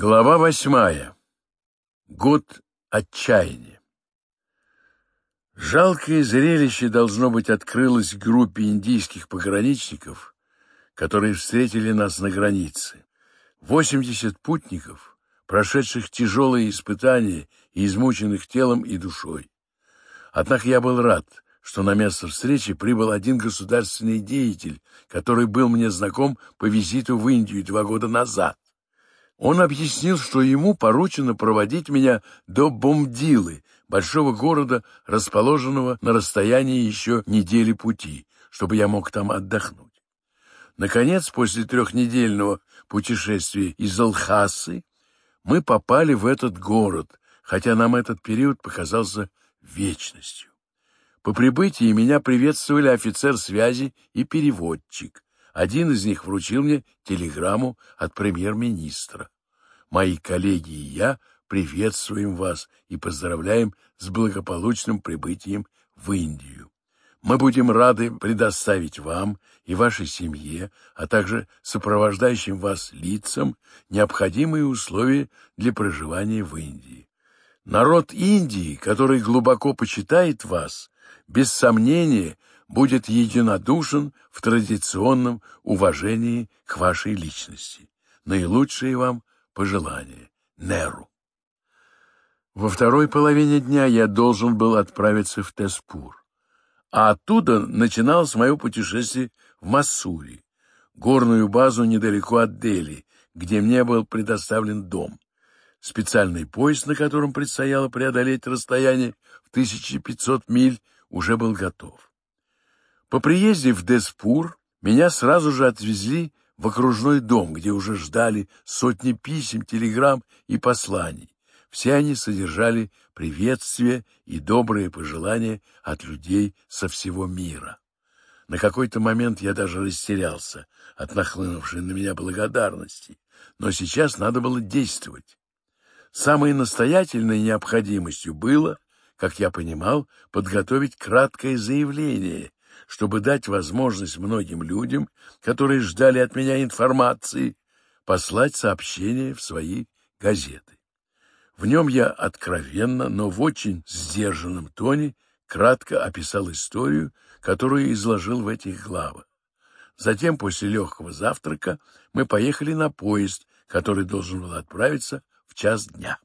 Глава восьмая. Год отчаяния. Жалкое зрелище, должно быть, открылось группе индийских пограничников, которые встретили нас на границе. 80 путников, прошедших тяжелые испытания и измученных телом и душой. Однако я был рад, что на место встречи прибыл один государственный деятель, который был мне знаком по визиту в Индию два года назад. Он объяснил, что ему поручено проводить меня до Бомдилы, большого города, расположенного на расстоянии еще недели пути, чтобы я мог там отдохнуть. Наконец, после трехнедельного путешествия из Алхасы, мы попали в этот город, хотя нам этот период показался вечностью. По прибытии меня приветствовали офицер связи и переводчик — один из них вручил мне телеграмму от премьер-министра. Мои коллеги и я приветствуем вас и поздравляем с благополучным прибытием в Индию. Мы будем рады предоставить вам и вашей семье, а также сопровождающим вас лицам необходимые условия для проживания в Индии. Народ Индии, который глубоко почитает вас, без сомнения будет единодушен в традиционном уважении к вашей личности. Наилучшие вам пожелания. Неру. Во второй половине дня я должен был отправиться в Теспур, а оттуда начиналось мое путешествие в Массури, горную базу недалеко от Дели, где мне был предоставлен дом. Специальный поезд, на котором предстояло преодолеть расстояние в 1500 миль, уже был готов. По приезде в Деспур меня сразу же отвезли в окружной дом, где уже ждали сотни писем, телеграмм и посланий. Все они содержали приветствие и добрые пожелания от людей со всего мира. На какой-то момент я даже растерялся от нахлынувшей на меня благодарности, но сейчас надо было действовать. Самой настоятельной необходимостью было, как я понимал, подготовить краткое заявление чтобы дать возможность многим людям, которые ждали от меня информации, послать сообщение в свои газеты. В нем я откровенно, но в очень сдержанном тоне кратко описал историю, которую изложил в этих главах. Затем, после легкого завтрака, мы поехали на поезд, который должен был отправиться в час дня.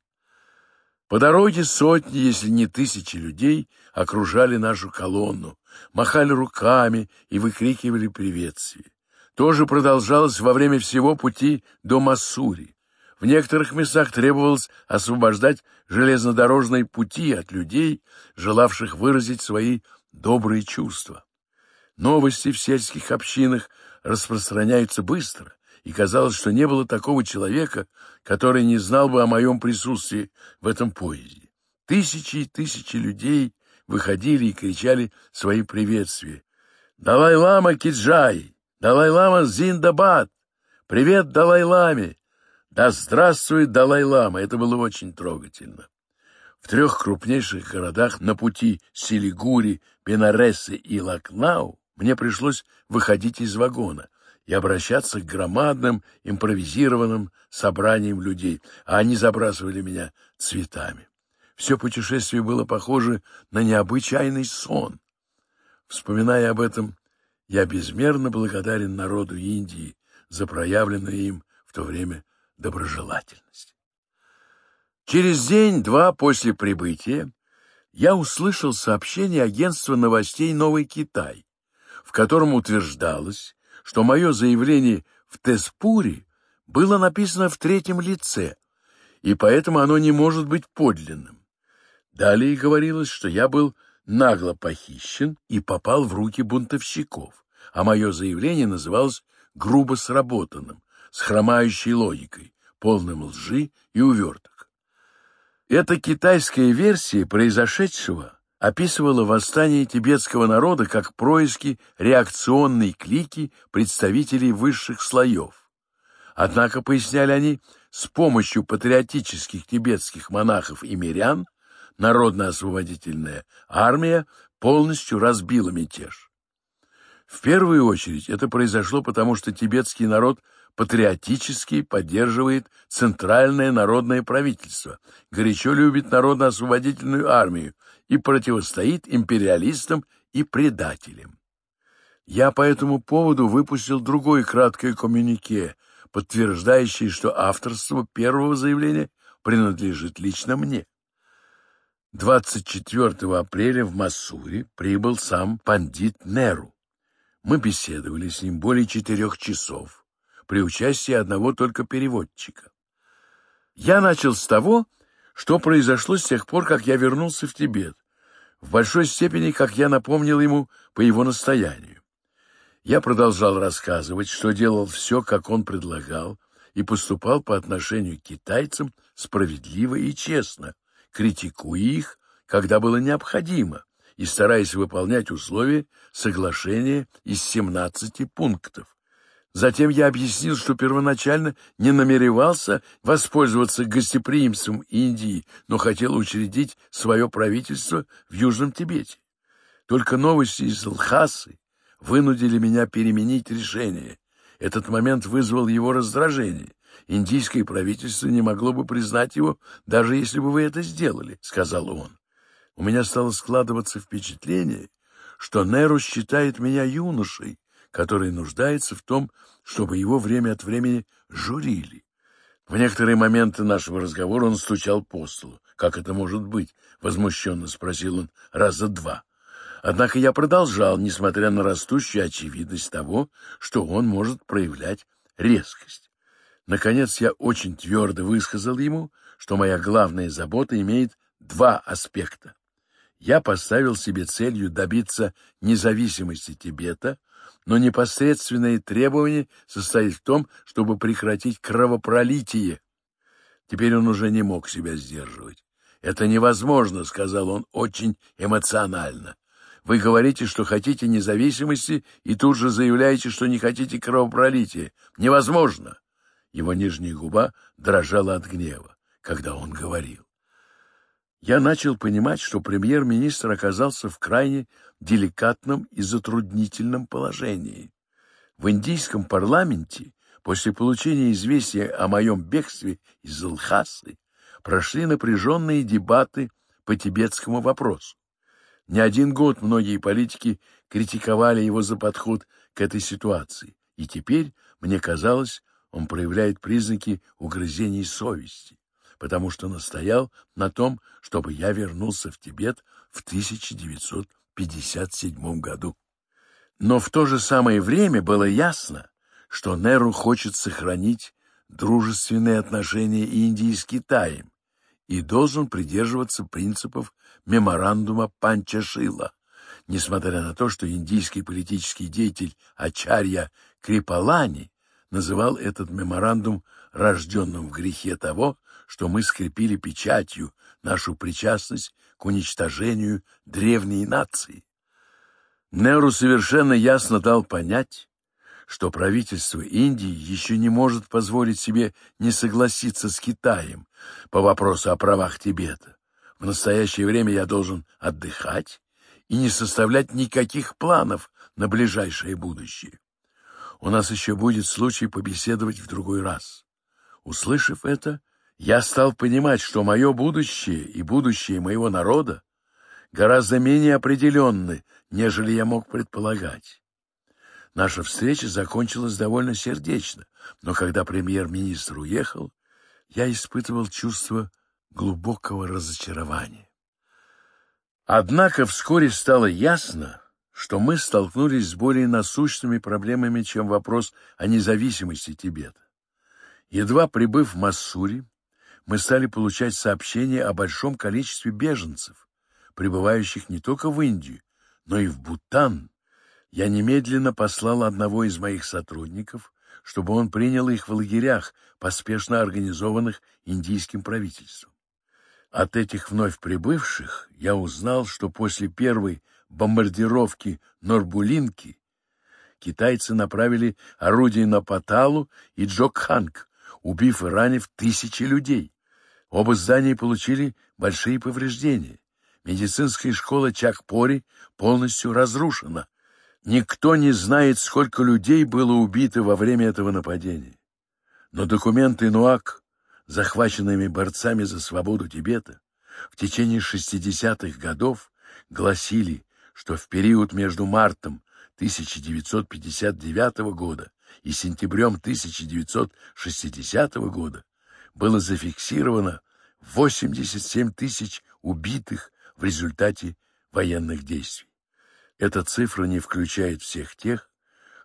По дороге сотни, если не тысячи людей окружали нашу колонну, махали руками и выкрикивали приветствие. Тоже продолжалось во время всего пути до Массури. В некоторых местах требовалось освобождать железнодорожные пути от людей, желавших выразить свои добрые чувства. Новости в сельских общинах распространяются быстро, и казалось, что не было такого человека, который не знал бы о моем присутствии в этом поезде. Тысячи и тысячи людей выходили и кричали свои приветствия. «Далай-лама Киджай! Далай-лама Зиндабад! Привет Далай-ламе! Да здравствует Далай-лама!» Это было очень трогательно. В трех крупнейших городах на пути Силигури, Бенаресы и Лакнау мне пришлось выходить из вагона и обращаться к громадным импровизированным собраниям людей, а они забрасывали меня цветами все путешествие было похоже на необычайный сон. Вспоминая об этом, я безмерно благодарен народу Индии за проявленную им в то время доброжелательность. Через день-два после прибытия я услышал сообщение агентства новостей «Новый Китай», в котором утверждалось, что мое заявление в Теспуре было написано в третьем лице, и поэтому оно не может быть подлинным. Далее говорилось, что я был нагло похищен и попал в руки бунтовщиков, а мое заявление называлось грубо сработанным, с хромающей логикой, полным лжи и уверток. Эта китайская версия произошедшего описывала восстание тибетского народа как происки реакционной клики представителей высших слоев. Однако, поясняли они, с помощью патриотических тибетских монахов и мирян народно освободительная армия полностью разбила мятеж. В первую очередь это произошло потому, что тибетский народ патриотически поддерживает Центральное народное правительство, горячо любит народно-освободительную армию и противостоит империалистам и предателям. Я по этому поводу выпустил другой краткое коммюнике, подтверждающее, что авторство первого заявления принадлежит лично мне. 24 апреля в Массури прибыл сам пандит Неру. Мы беседовали с ним более четырех часов при участии одного только переводчика. Я начал с того, что произошло с тех пор, как я вернулся в Тибет, в большой степени, как я напомнил ему по его настоянию. Я продолжал рассказывать, что делал все, как он предлагал, и поступал по отношению к китайцам справедливо и честно, критикуя их, когда было необходимо, и стараясь выполнять условия соглашения из 17 пунктов. Затем я объяснил, что первоначально не намеревался воспользоваться гостеприимством Индии, но хотел учредить свое правительство в Южном Тибете. Только новости из Лхасы вынудили меня переменить решение. Этот момент вызвал его раздражение. Индийское правительство не могло бы признать его, даже если бы вы это сделали, — сказал он. У меня стало складываться впечатление, что Неру считает меня юношей, который нуждается в том, чтобы его время от времени журили. В некоторые моменты нашего разговора он стучал по столу. «Как это может быть?» — возмущенно спросил он раза два. Однако я продолжал, несмотря на растущую очевидность того, что он может проявлять резкость. Наконец я очень твердо высказал ему, что моя главная забота имеет два аспекта. Я поставил себе целью добиться независимости Тибета, но непосредственное требование состоит в том, чтобы прекратить кровопролитие. Теперь он уже не мог себя сдерживать. «Это невозможно», — сказал он очень эмоционально. «Вы говорите, что хотите независимости, и тут же заявляете, что не хотите кровопролития. Невозможно!» его нижняя губа дрожала от гнева, когда он говорил. Я начал понимать, что премьер-министр оказался в крайне деликатном и затруднительном положении. В индийском парламенте после получения известия о моем бегстве из Лхасы прошли напряженные дебаты по тибетскому вопросу. Не один год многие политики критиковали его за подход к этой ситуации, и теперь мне казалось, он проявляет признаки угрызений совести, потому что настоял на том, чтобы я вернулся в Тибет в 1957 году. Но в то же самое время было ясно, что Неру хочет сохранить дружественные отношения Индии с Китаем и должен придерживаться принципов меморандума Панчашила, несмотря на то, что индийский политический деятель Ачарья Крипалани называл этот меморандум рожденным в грехе того, что мы скрепили печатью нашу причастность к уничтожению древней нации. Неру совершенно ясно дал понять, что правительство Индии еще не может позволить себе не согласиться с Китаем по вопросу о правах Тибета. В настоящее время я должен отдыхать и не составлять никаких планов на ближайшее будущее. У нас еще будет случай побеседовать в другой раз. Услышав это, я стал понимать, что мое будущее и будущее моего народа гораздо менее определенны, нежели я мог предполагать. Наша встреча закончилась довольно сердечно, но когда премьер-министр уехал, я испытывал чувство глубокого разочарования. Однако вскоре стало ясно, что мы столкнулись с более насущными проблемами, чем вопрос о независимости Тибета. Едва прибыв в Массури, мы стали получать сообщения о большом количестве беженцев, прибывающих не только в Индию, но и в Бутан. Я немедленно послал одного из моих сотрудников, чтобы он принял их в лагерях, поспешно организованных индийским правительством. От этих вновь прибывших я узнал, что после первой бомбардировки Норбулинки, китайцы направили орудие на Паталу и Джокханг, убив и ранив тысячи людей. Оба здания получили большие повреждения. Медицинская школа Чакпори полностью разрушена. Никто не знает, сколько людей было убито во время этого нападения. Но документы Нуак, захваченными борцами за свободу Тибета, в течение 60-х годов гласили, что в период между мартом 1959 года и сентябрем 1960 года было зафиксировано 87 тысяч убитых в результате военных действий. Эта цифра не включает всех тех,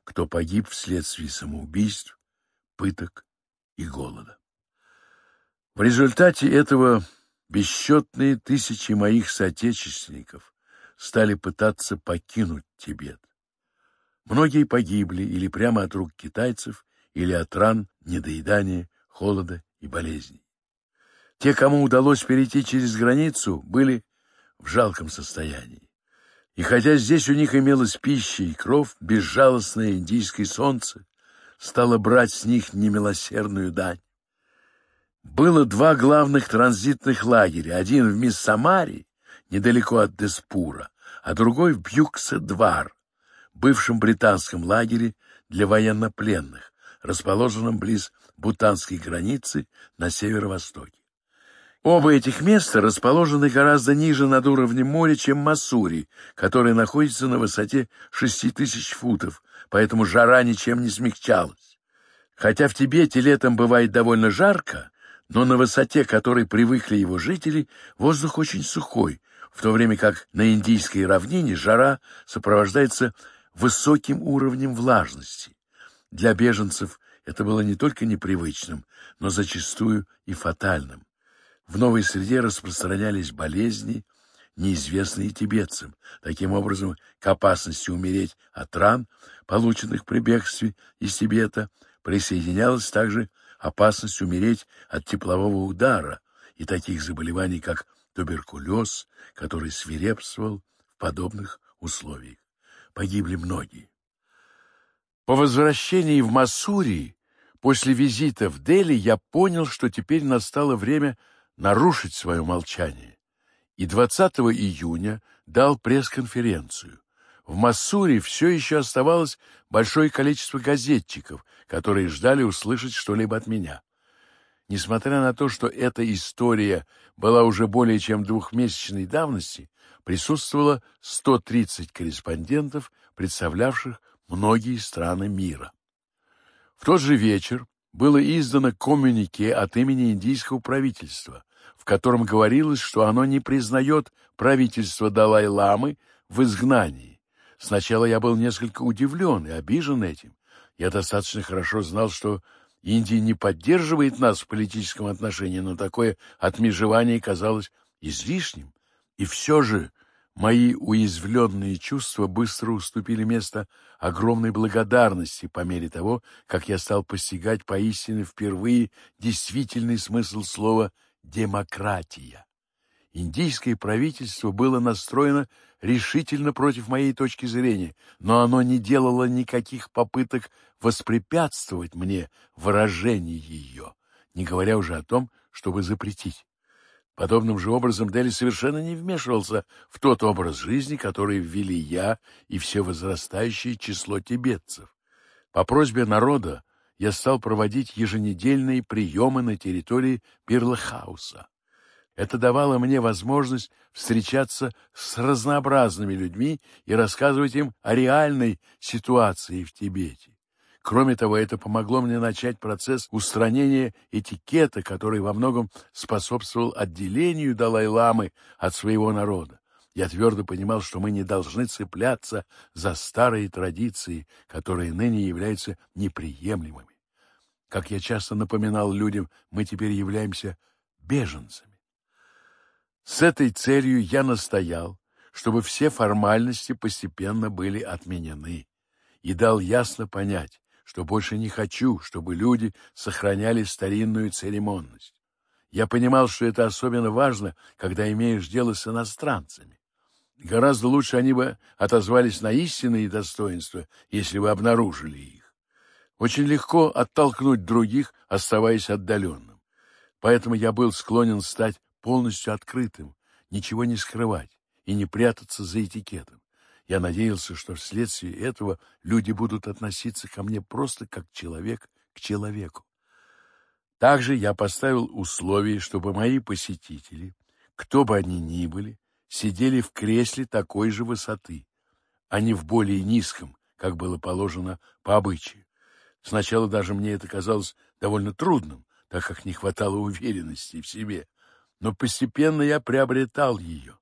кто погиб вследствие самоубийств, пыток и голода. В результате этого бесчетные тысячи моих соотечественников стали пытаться покинуть Тибет. Многие погибли или прямо от рук китайцев, или от ран, недоедания, холода и болезней. Те, кому удалось перейти через границу, были в жалком состоянии. И хотя здесь у них имелась пища и кров, безжалостное индийское солнце стало брать с них немилосердную дань. Было два главных транзитных лагеря, один в Миссамаре недалеко от Деспура, а другой в Бьюксе-Двар, бывшем британском лагере для военнопленных, расположенном близ бутанской границы на северо-востоке. Оба этих места расположены гораздо ниже над уровнем моря, чем Масури, который находится на высоте 6000 футов, поэтому жара ничем не смягчалась. Хотя в Тибете летом бывает довольно жарко, но на высоте, которой привыкли его жители, воздух очень сухой, в то время как на Индийской равнине жара сопровождается высоким уровнем влажности. Для беженцев это было не только непривычным, но зачастую и фатальным. В новой среде распространялись болезни, неизвестные тибетцам. Таким образом, к опасности умереть от ран, полученных при бегстве из Тибета, присоединялась также опасность умереть от теплового удара и таких заболеваний, как туберкулез, который свирепствовал в подобных условиях. Погибли многие. По возвращении в Массури, после визита в Дели, я понял, что теперь настало время нарушить свое молчание. И 20 июня дал пресс-конференцию. В Массури все еще оставалось большое количество газетчиков, которые ждали услышать что-либо от меня. Несмотря на то, что эта история была уже более чем двухмесячной давности, присутствовало 130 корреспондентов, представлявших многие страны мира. В тот же вечер было издано коммюнике от имени индийского правительства, в котором говорилось, что оно не признает правительство Далай-Ламы в изгнании. Сначала я был несколько удивлен и обижен этим. Я достаточно хорошо знал, что Индия не поддерживает нас в политическом отношении, но такое отмежевание казалось излишним. И все же мои уязвленные чувства быстро уступили место огромной благодарности по мере того, как я стал постигать поистине впервые действительный смысл слова «демократия». Индийское правительство было настроено решительно против моей точки зрения, но оно не делало никаких попыток воспрепятствовать мне выражение ее, не говоря уже о том, чтобы запретить. Подобным же образом Дели совершенно не вмешивался в тот образ жизни, который ввели я и все возрастающее число тибетцев. По просьбе народа я стал проводить еженедельные приемы на территории Пирлхауса. Это давало мне возможность встречаться с разнообразными людьми и рассказывать им о реальной ситуации в Тибете. Кроме того, это помогло мне начать процесс устранения этикета, который во многом способствовал отделению Далай-ламы от своего народа. Я твердо понимал, что мы не должны цепляться за старые традиции, которые ныне являются неприемлемыми. Как я часто напоминал людям, мы теперь являемся беженцами. С этой целью я настоял, чтобы все формальности постепенно были отменены, и дал ясно понять, что больше не хочу, чтобы люди сохраняли старинную церемонность. Я понимал, что это особенно важно, когда имеешь дело с иностранцами. Гораздо лучше они бы отозвались на истинные достоинства, если бы обнаружили их. Очень легко оттолкнуть других, оставаясь отдаленным. Поэтому я был склонен стать полностью открытым, ничего не скрывать и не прятаться за этикетом. Я надеялся, что вследствие этого люди будут относиться ко мне просто как человек к человеку. Также я поставил условие, чтобы мои посетители, кто бы они ни были, сидели в кресле такой же высоты, а не в более низком, как было положено по обычаю. Сначала даже мне это казалось довольно трудным, так как не хватало уверенности в себе но постепенно я приобретал ее.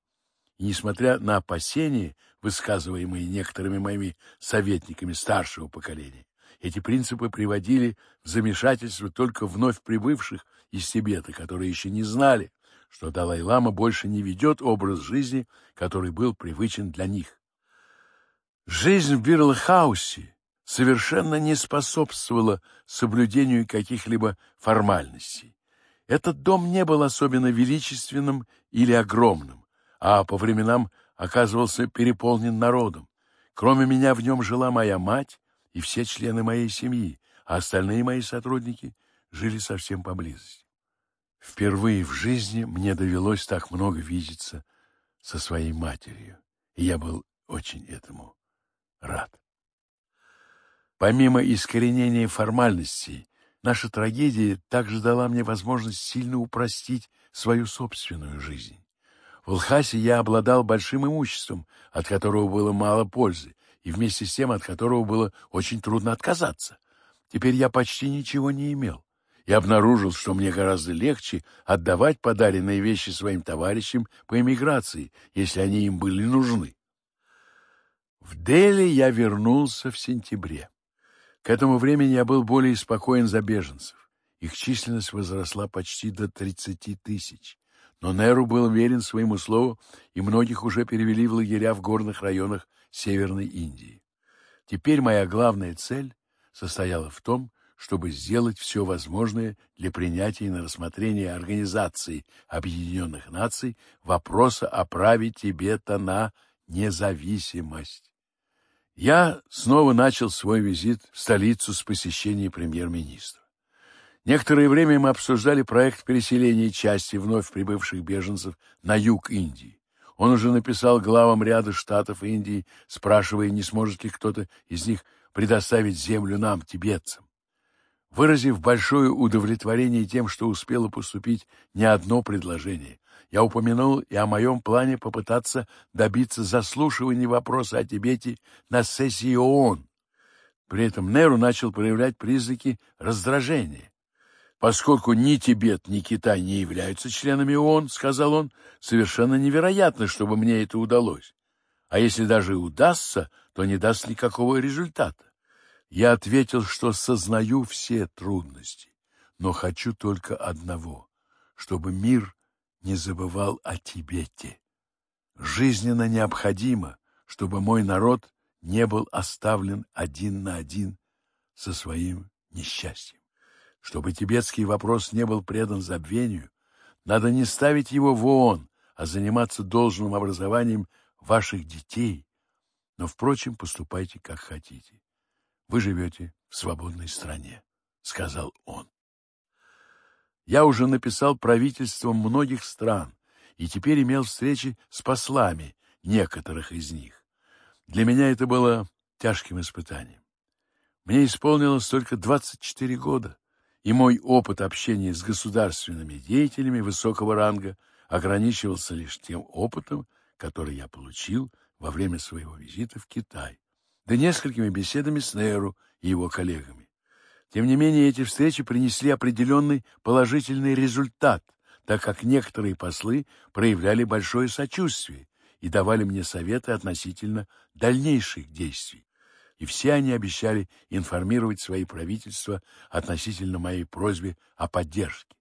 И несмотря на опасения, высказываемые некоторыми моими советниками старшего поколения, эти принципы приводили в замешательство только вновь прибывших из Тибета, которые еще не знали, что Далай-лама больше не ведет образ жизни, который был привычен для них. Жизнь в Бирлхаусе совершенно не способствовала соблюдению каких-либо формальностей. Этот дом не был особенно величественным или огромным, а по временам оказывался переполнен народом. Кроме меня в нем жила моя мать и все члены моей семьи, а остальные мои сотрудники жили совсем поблизости. Впервые в жизни мне довелось так много видеться со своей матерью, и я был очень этому рад. Помимо искоренения формальностей, Наша трагедия также дала мне возможность сильно упростить свою собственную жизнь. В Лхасе я обладал большим имуществом, от которого было мало пользы, и вместе с тем от которого было очень трудно отказаться. Теперь я почти ничего не имел. Я обнаружил, что мне гораздо легче отдавать подаренные вещи своим товарищам по эмиграции, если они им были нужны. В Дели я вернулся в сентябре. К этому времени я был более спокоен за беженцев. Их численность возросла почти до 30 тысяч. Но Неру был верен своему слову, и многих уже перевели в лагеря в горных районах Северной Индии. Теперь моя главная цель состояла в том, чтобы сделать все возможное для принятия на рассмотрение Организации Объединенных Наций вопроса о праве Тибета на независимость. Я снова начал свой визит в столицу с посещения премьер-министра. Некоторое время мы обсуждали проект переселения части вновь прибывших беженцев на юг Индии. Он уже написал главам ряда штатов Индии, спрашивая, не сможет ли кто-то из них предоставить землю нам, тибетцам выразив большое удовлетворение тем, что успела поступить не одно предложение. Я упомянул и о моем плане попытаться добиться заслушивания вопроса о Тибете на сессии ООН. При этом Неру начал проявлять признаки раздражения. «Поскольку ни Тибет, ни Китай не являются членами ООН, — сказал он, — совершенно невероятно, чтобы мне это удалось. А если даже удастся, то не даст никакого результата. Я ответил, что сознаю все трудности, но хочу только одного, чтобы мир не забывал о Тибете. Жизненно необходимо, чтобы мой народ не был оставлен один на один со своим несчастьем. Чтобы тибетский вопрос не был предан забвению, надо не ставить его в ООН, а заниматься должным образованием ваших детей. Но, впрочем, поступайте как хотите. Вы живете в свободной стране, сказал он. Я уже написал правительствам многих стран и теперь имел встречи с послами некоторых из них. Для меня это было тяжким испытанием. Мне исполнилось только 24 года, и мой опыт общения с государственными деятелями высокого ранга ограничивался лишь тем опытом, который я получил во время своего визита в Китай. До несколькими беседами с Нейру и его коллегами. Тем не менее, эти встречи принесли определенный положительный результат, так как некоторые послы проявляли большое сочувствие и давали мне советы относительно дальнейших действий. И все они обещали информировать свои правительства относительно моей просьбы о поддержке.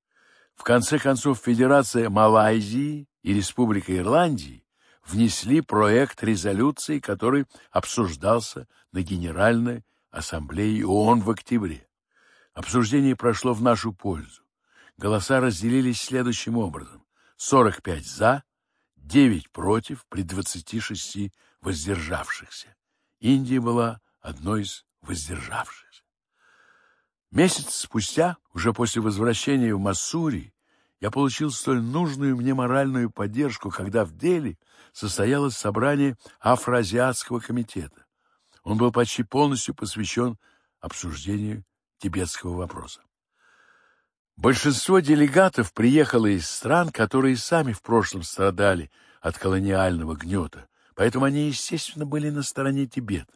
В конце концов, Федерация Малайзии и Республика Ирландии внесли проект резолюции, который обсуждался на Генеральной Ассамблее ООН в октябре. Обсуждение прошло в нашу пользу. Голоса разделились следующим образом. 45 «за», 9 «против», при 26 воздержавшихся. Индия была одной из воздержавшихся. Месяц спустя, уже после возвращения в Массури, я получил столь нужную мне моральную поддержку, когда в Дели состоялось собрание Афроазиатского комитета. Он был почти полностью посвящен обсуждению тибетского вопроса. Большинство делегатов приехало из стран, которые сами в прошлом страдали от колониального гнета, поэтому они, естественно, были на стороне Тибета.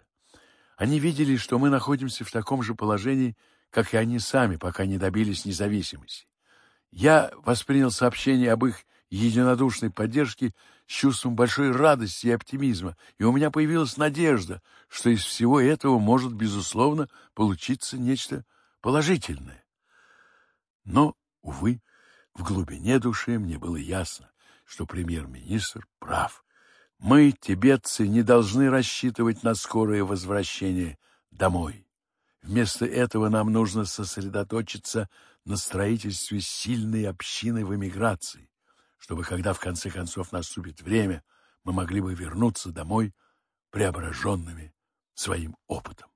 Они видели, что мы находимся в таком же положении, как и они сами, пока не добились независимости. Я воспринял сообщение об их единодушной поддержке с чувством большой радости и оптимизма, и у меня появилась надежда, что из всего этого может, безусловно, получиться нечто положительное. Но, увы, в глубине души мне было ясно, что премьер-министр прав. Мы, тибетцы, не должны рассчитывать на скорое возвращение домой. Вместо этого нам нужно сосредоточиться на строительстве сильной общины в эмиграции, чтобы, когда в конце концов наступит время, мы могли бы вернуться домой преображенными своим опытом.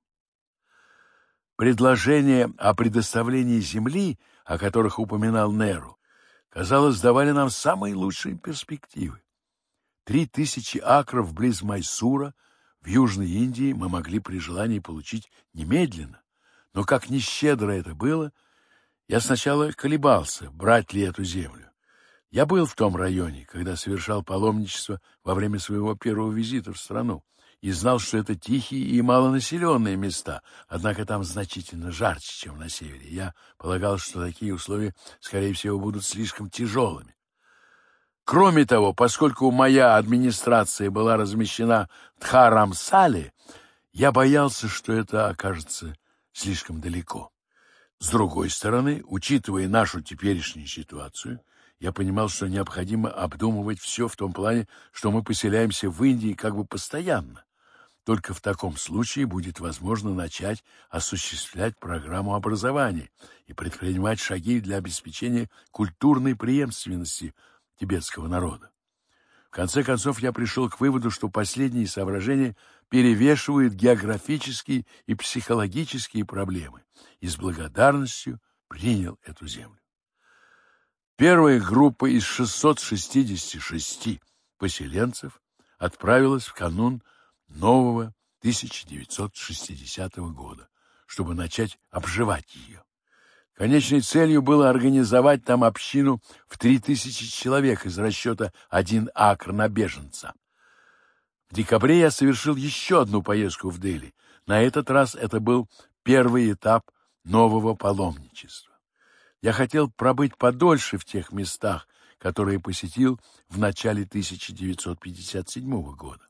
Предложения о предоставлении земли, о которых упоминал Неру, казалось, давали нам самые лучшие перспективы. Три тысячи акров близ Майсура в Южной Индии мы могли при желании получить немедленно, но как нещедро это было — я сначала колебался, брать ли эту землю. Я был в том районе, когда совершал паломничество во время своего первого визита в страну, и знал, что это тихие и малонаселенные места, однако там значительно жарче, чем на севере. Я полагал, что такие условия, скорее всего, будут слишком тяжелыми. Кроме того, поскольку моя администрация была размещена в Тхарамсале, я боялся, что это окажется слишком далеко. С другой стороны, учитывая нашу теперешнюю ситуацию, я понимал, что необходимо обдумывать все в том плане, что мы поселяемся в Индии как бы постоянно. Только в таком случае будет возможно начать осуществлять программу образования и предпринимать шаги для обеспечения культурной преемственности тибетского народа. В конце концов, я пришел к выводу, что последние соображения – перевешивает географические и психологические проблемы, и с благодарностью принял эту землю. Первая группа из 666 поселенцев отправилась в канун нового 1960 года, чтобы начать обживать ее. Конечной целью было организовать там общину в 3000 человек из расчета один акр на беженца. В декабре я совершил еще одну поездку в Дели. На этот раз это был первый этап нового паломничества. Я хотел пробыть подольше в тех местах, которые посетил в начале 1957 года.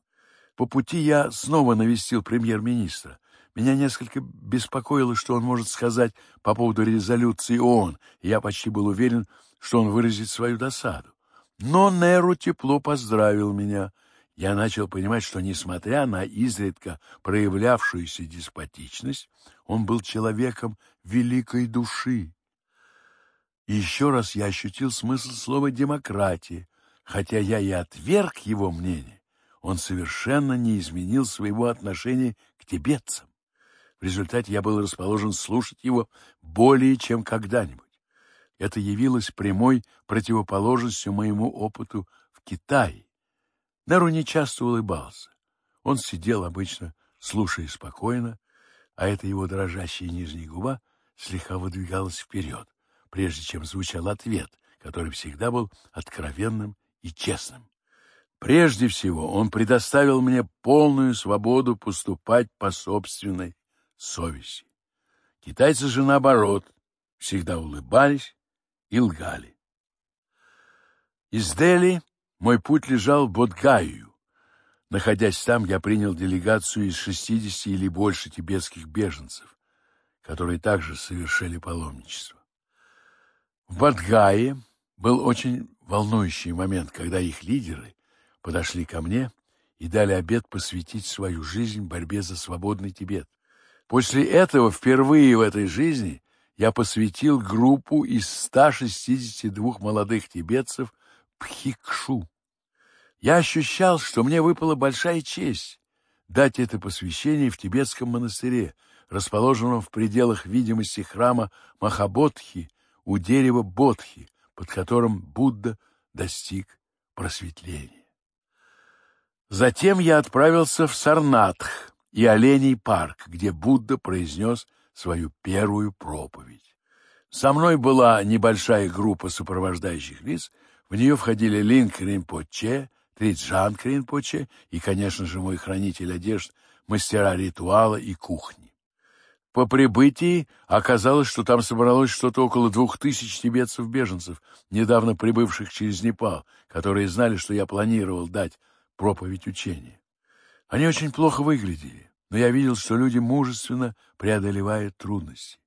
По пути я снова навестил премьер-министра. Меня несколько беспокоило, что он может сказать по поводу резолюции ООН. Я почти был уверен, что он выразит свою досаду. Но Неру тепло поздравил меня — я начал понимать, что, несмотря на изредка проявлявшуюся деспотичность, он был человеком великой души. И еще раз я ощутил смысл слова «демократия». Хотя я и отверг его мнение, он совершенно не изменил своего отношения к тибетцам. В результате я был расположен слушать его более чем когда-нибудь. Это явилось прямой противоположностью моему опыту в Китае. Неру не часто улыбался. Он сидел обычно, слушая спокойно, а эта его дрожащая нижняя губа слегка выдвигалась вперед, прежде чем звучал ответ, который всегда был откровенным и честным. Прежде всего, он предоставил мне полную свободу поступать по собственной совести. Китайцы же, наоборот, всегда улыбались и лгали. Из Дели мой путь лежал в Бодгаю. Находясь там, я принял делегацию из 60 или больше тибетских беженцев, которые также совершили паломничество. В Бадгае был очень волнующий момент, когда их лидеры подошли ко мне и дали обет посвятить свою жизнь борьбе за свободный Тибет. После этого впервые в этой жизни я посвятил группу из 162 молодых тибетцев – Пхикшу. Я ощущал, что мне выпала большая честь дать это посвящение в тибетском монастыре, расположенном в пределах видимости храма Махабодхи у дерева Бодхи, под которым Будда достиг просветления. Затем я отправился в Сарнатх и Оленей парк, где Будда произнес свою первую проповедь. Со мной была небольшая группа сопровождающих лиц — в нее входили Линкрин Потче, Триджан Крин и, конечно же, мой хранитель одежд, мастера ритуала и кухни. По прибытии оказалось, что там собралось что-то около двух тысяч тибетцев-беженцев, недавно прибывших через Непал, которые знали, что я планировал дать проповедь учения. Они очень плохо выглядели, но я видел, что люди мужественно преодолевают трудности.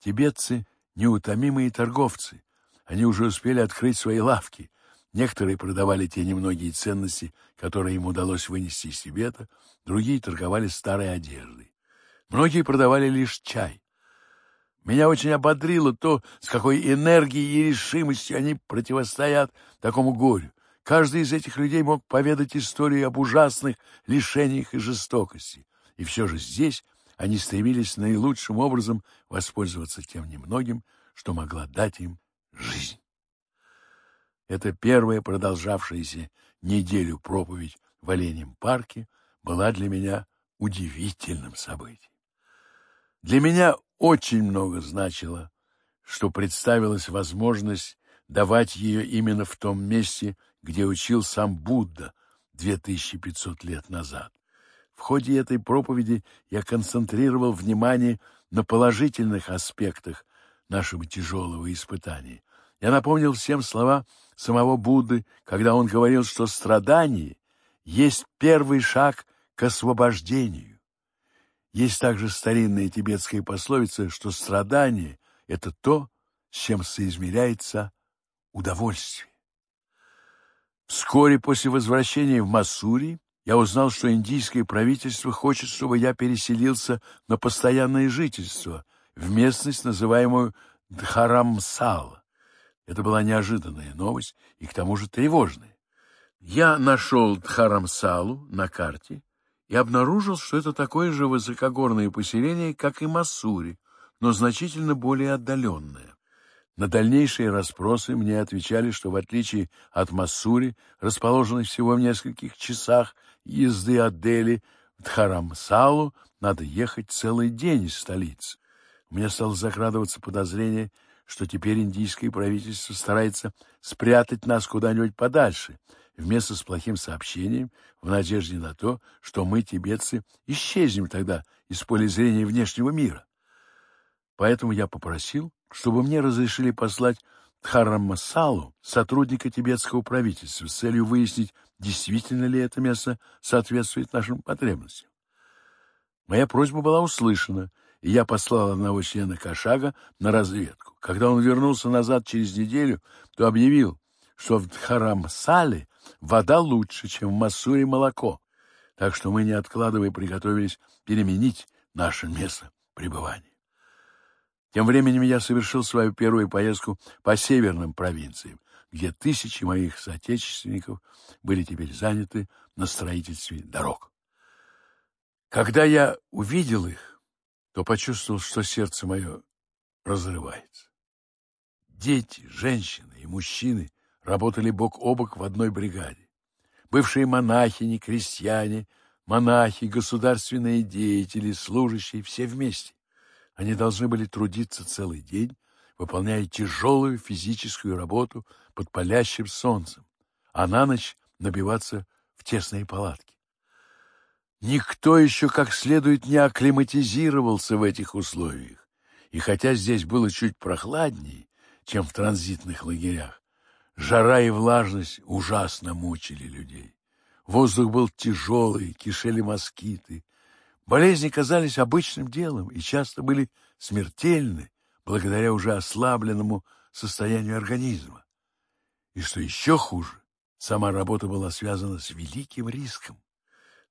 Тибетцы — неутомимые торговцы, они уже успели открыть свои лавки. Некоторые продавали те немногие ценности, которые им удалось вынести из Тибета, другие торговали старой одеждой. Многие продавали лишь чай. Меня очень ободрило то, с какой энергией и решимостью они противостоят такому горю. Каждый из этих людей мог поведать истории об ужасных лишениях и жестокости. И все же здесь они стремились наилучшим образом воспользоваться тем немногим, что могла дать им жизнь. Эта первая продолжавшаяся неделю проповедь в Оленьем парке была для меня удивительным событием. Для меня очень много значило, что представилась возможность давать ее именно в том месте, где учил сам Будда 2500 лет назад. В ходе этой проповеди я концентрировал внимание на положительных аспектах нашего тяжелого испытания, я напомнил всем слова самого Будды, когда он говорил, что страдание есть первый шаг к освобождению. Есть также старинная тибетская пословица, что страдание — это то, с чем соизмеряется удовольствие. Вскоре после возвращения в Массури я узнал, что индийское правительство хочет, чтобы я переселился на постоянное жительство в местность, называемую Дхарамсал. Это была неожиданная новость и к тому же тревожная. Я нашел Тхарамсалу на карте и обнаружил, что это такое же высокогорное поселение, как и Массури, но значительно более отдаленное. На дальнейшие расспросы мне отвечали, что в отличие от Массури, расположенной всего в нескольких часах езды от Дели, в Тхарамсалу надо ехать целый день из столицы. У меня стало закрадываться подозрение – что теперь индийское правительство старается спрятать нас куда-нибудь подальше, вместо с плохим сообщением, в надежде на то, что мы, тибетцы, исчезнем тогда из поля зрения внешнего мира. Поэтому я попросил, чтобы мне разрешили послать Тхарамасалу, сотрудника тибетского правительства, с целью выяснить, действительно ли это место соответствует нашим потребностям. Моя просьба была услышана, и я послал одного члена Кашага на разведку. Когда он вернулся назад через неделю, то объявил, что в Дхарамсале вода лучше, чем в Массуре молоко, так что мы, не откладывая, приготовились переменить наше место пребывания. Тем временем я совершил свою первую поездку по северным провинциям, где тысячи моих соотечественников были теперь заняты на строительстве дорог. Когда я увидел их, то почувствовал, что сердце мое разрывается. Дети, женщины и мужчины работали бок о бок в одной бригаде. Бывшие монахини, крестьяне, монахи, государственные деятели, служащие – все вместе. Они должны были трудиться целый день, выполняя тяжелую физическую работу под палящим солнцем, а на ночь набиваться в тесные палатки. Никто еще как следует не акклиматизировался в этих условиях, и хотя здесь было чуть прохладнее, чем в транзитных лагерях. Жара и влажность ужасно мучили людей. Воздух был тяжелый, кишели москиты. Болезни казались обычным делом и часто были смертельны благодаря уже ослабленному состоянию организма. И что еще хуже, сама работа была связана с великим риском.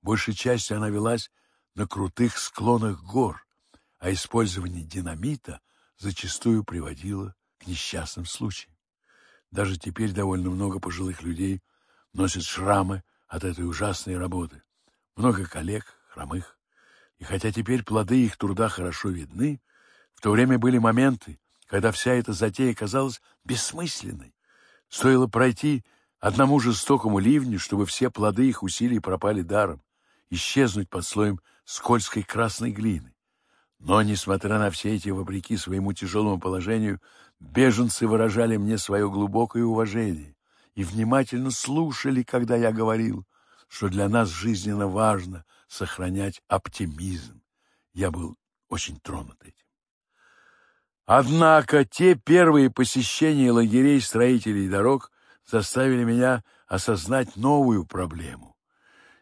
Большей частью она велась на крутых склонах гор, а использование динамита зачастую приводило несчастным случаем. Даже теперь довольно много пожилых людей носят шрамы от этой ужасной работы. Много коллег, хромых. И хотя теперь плоды их труда хорошо видны, в то время были моменты, когда вся эта затея казалась бессмысленной. Стоило пройти одному жестокому ливню, чтобы все плоды их усилий пропали даром, исчезнуть под слоем скользкой красной глины. Но, несмотря на все эти, вопреки своему тяжелому положению, Беженцы выражали мне свое глубокое уважение и внимательно слушали, когда я говорил, что для нас жизненно важно сохранять оптимизм. Я был очень тронут этим. Однако те первые посещения лагерей строителей дорог заставили меня осознать новую проблему.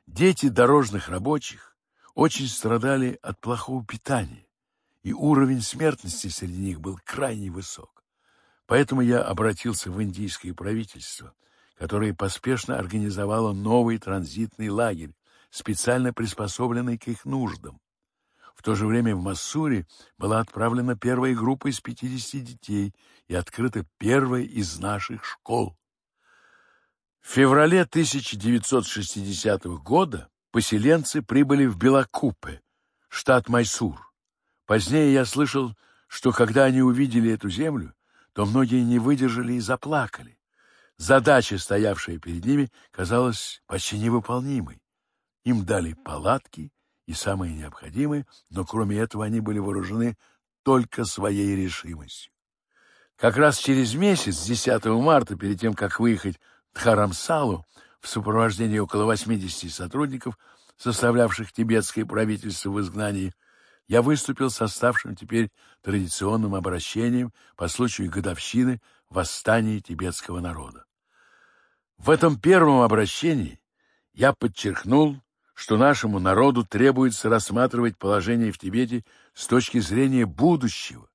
Дети дорожных рабочих очень страдали от плохого питания, и уровень смертности среди них был крайне высок. Поэтому я обратился в индийское правительство, которое поспешно организовало новый транзитный лагерь, специально приспособленный к их нуждам. В то же время в Массури была отправлена первая группа из 50 детей и открыта первая из наших школ. В феврале 1960 года поселенцы прибыли в Белокупе, штат Майсур. Позднее я слышал, что когда они увидели эту землю, то многие не выдержали и заплакали. Задача, стоявшая перед ними, казалась почти невыполнимой. Им дали палатки и самые необходимые, но кроме этого они были вооружены только своей решимостью. Как раз через месяц, 10 марта, перед тем, как выехать в Дхарамсалу, в сопровождении около 80 сотрудников, составлявших тибетское правительство в изгнании, я выступил с ставшим теперь традиционным обращением по случаю годовщины восстания тибетского народа. В этом первом обращении я подчеркнул, что нашему народу требуется рассматривать положение в Тибете с точки зрения будущего.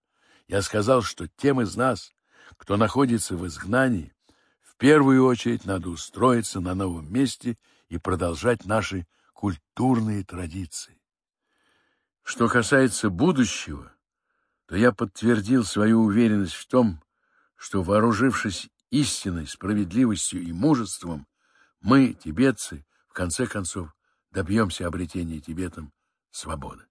Я сказал, что тем из нас, кто находится в изгнании, в первую очередь надо устроиться на новом месте и продолжать наши культурные традиции. Что касается будущего, то я подтвердил свою уверенность в том, что, вооружившись истиной, справедливостью и мужеством, мы, тибетцы, в конце концов, добьемся обретения Тибетом свободы.